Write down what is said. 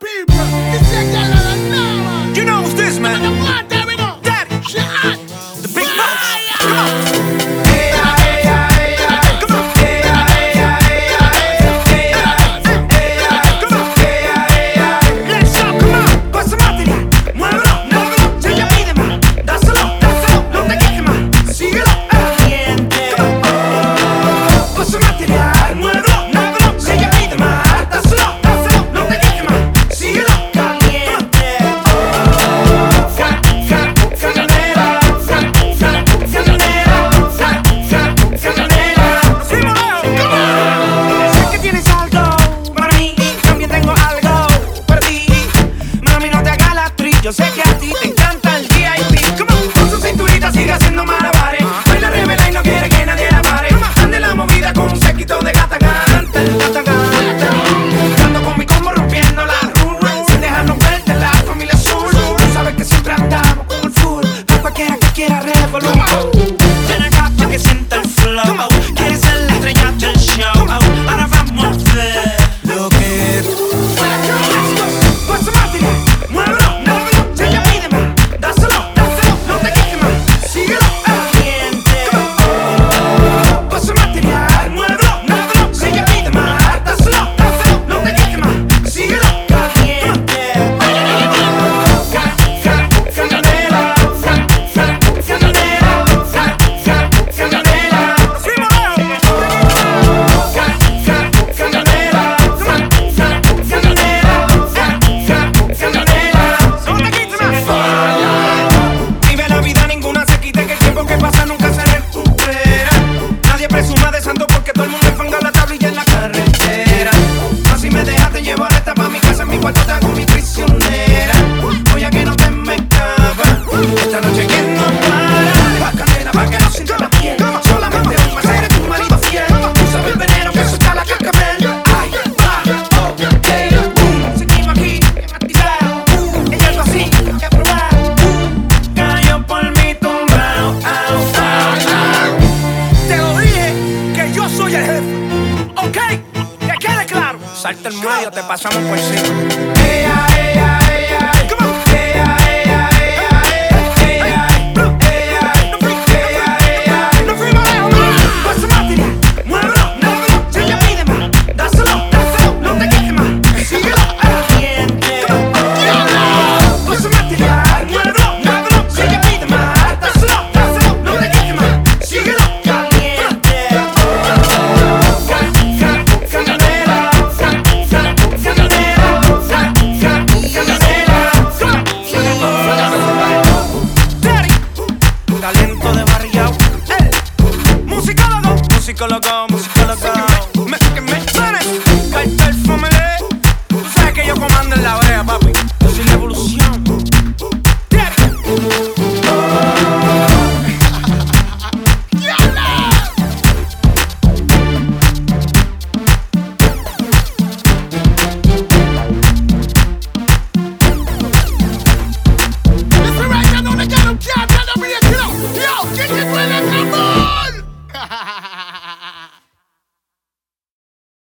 People, a. You know who's this, man? The one, there we go. Daddy. She. The big. te encanta. ok, que quede claro. Salta el medio, te pasamos por encima. Ella, ella. psicólogo, musicologão